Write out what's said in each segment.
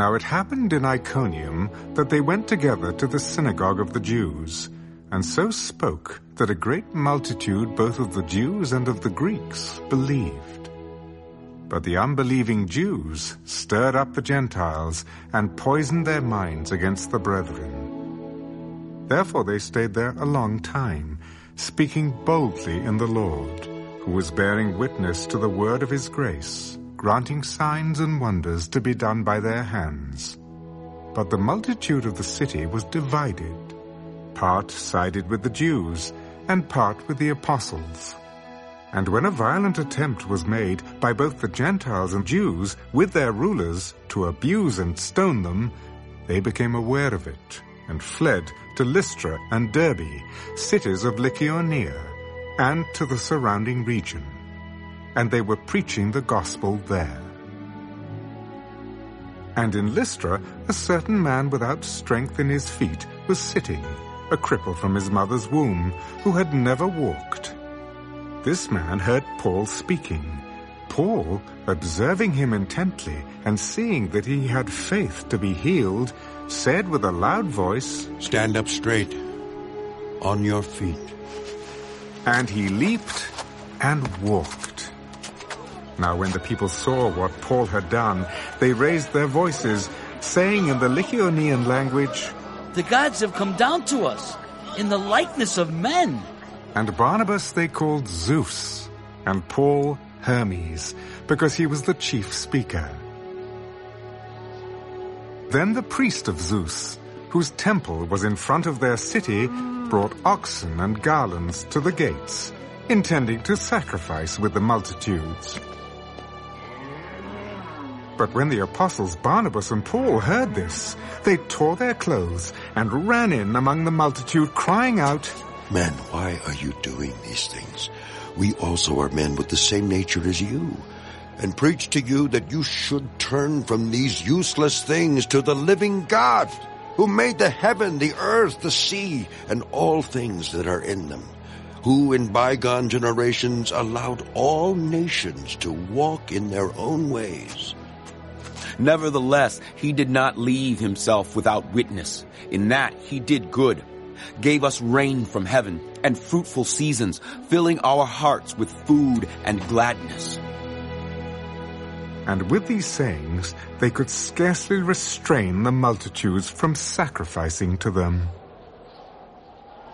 Now it happened in Iconium that they went together to the synagogue of the Jews, and so spoke that a great multitude both of the Jews and of the Greeks believed. But the unbelieving Jews stirred up the Gentiles and poisoned their minds against the brethren. Therefore they stayed there a long time, speaking boldly in the Lord, who was bearing witness to the word of his grace, granting signs and wonders to be done by their hands. But the multitude of the city was divided. Part sided with the Jews, and part with the apostles. And when a violent attempt was made by both the Gentiles and Jews with their rulers to abuse and stone them, they became aware of it and fled to Lystra and Derbe, cities of Lycaonia, and to the surrounding region. And they were preaching the gospel there. And in Lystra, a certain man without strength in his feet was sitting, a cripple from his mother's womb, who had never walked. This man heard Paul speaking. Paul, observing him intently and seeing that he had faith to be healed, said with a loud voice, Stand up straight, on your feet. And he leaped and walked. Now when the people saw what Paul had done, they raised their voices, saying in the Lycaonian language, The gods have come down to us in the likeness of men. And Barnabas they called Zeus, and Paul Hermes, because he was the chief speaker. Then the priest of Zeus, whose temple was in front of their city, brought oxen and garlands to the gates, intending to sacrifice with the multitudes. But when the apostles Barnabas and Paul heard this, they tore their clothes and ran in among the multitude, crying out, Men, why are you doing these things? We also are men with the same nature as you, and preach to you that you should turn from these useless things to the living God, who made the heaven, the earth, the sea, and all things that are in them, who in bygone generations allowed all nations to walk in their own ways. Nevertheless, he did not leave himself without witness. In that he did good, gave us rain from heaven and fruitful seasons, filling our hearts with food and gladness. And with these sayings, they could scarcely restrain the multitudes from sacrificing to them.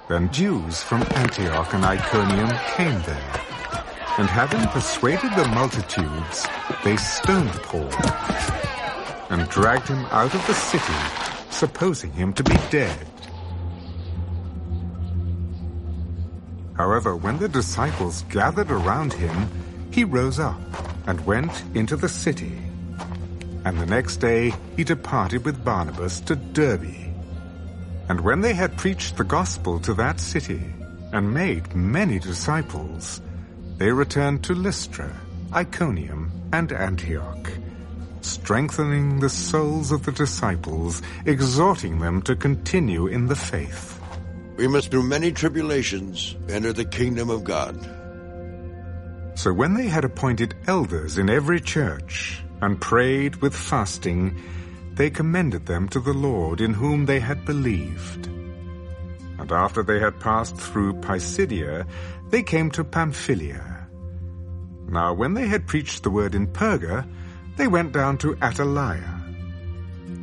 Then Jews from Antioch and Iconium came there, and having persuaded the multitudes, they stoned Paul and dragged him out of the city, supposing him to be dead. However, when the disciples gathered around him, he rose up and went into the city. And the next day he departed with Barnabas to Derbe. And when they had preached the gospel to that city and made many disciples, they returned to Lystra, Iconium, and Antioch, strengthening the souls of the disciples, exhorting them to continue in the faith. We must through many tribulations enter the kingdom of God. So when they had appointed elders in every church, and prayed with fasting, they commended them to the Lord in whom they had believed. And after they had passed through Pisidia, they came to Pamphylia. Now when they had preached the word in Perga, they went down to Attalia.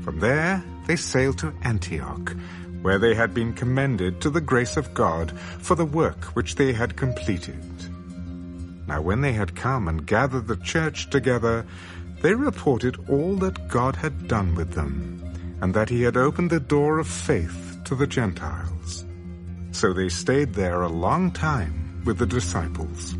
From there they sailed to Antioch, where they had been commended to the grace of God for the work which they had completed. Now when they had come and gathered the church together, they reported all that God had done with them, and that he had opened the door of faith to the Gentiles. So they stayed there a long time with the disciples.